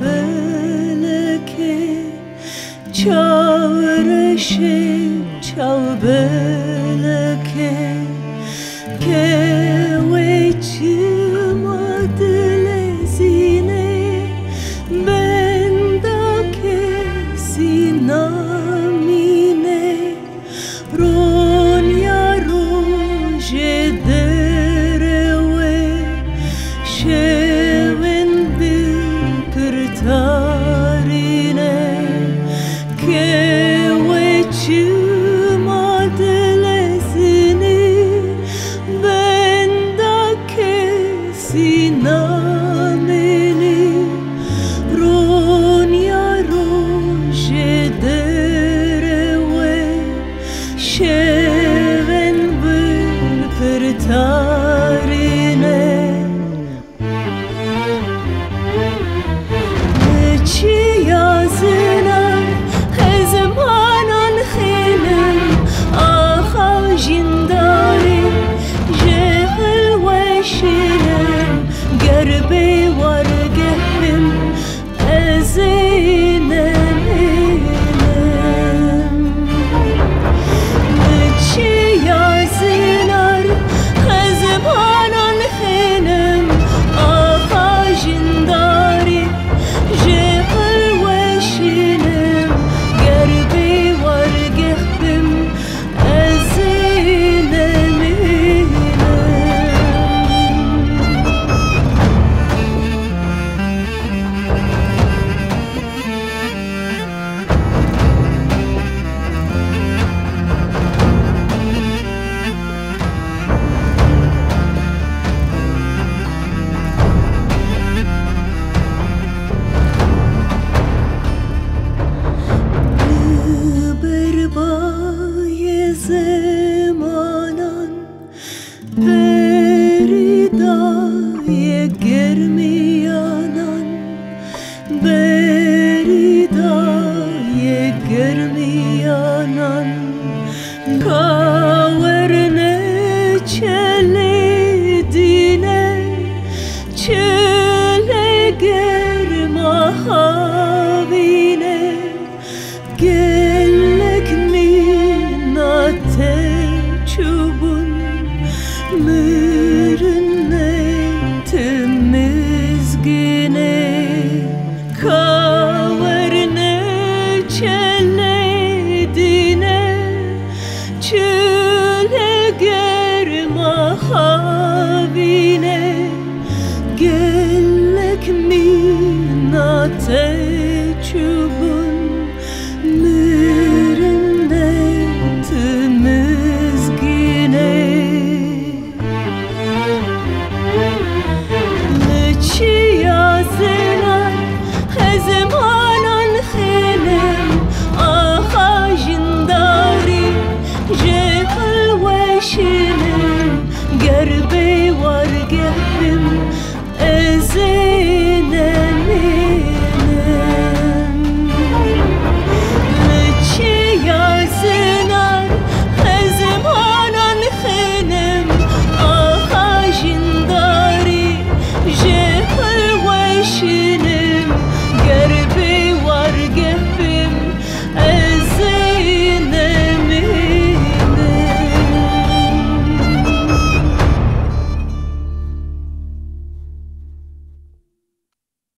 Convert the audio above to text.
beleke Çağrışı çal beleke Keveçim Bendake sinamine. Ronya roje Keveçim Beridaye germiyanan Beridaye germiyanan Kaverne germahavine Gellek minate çubun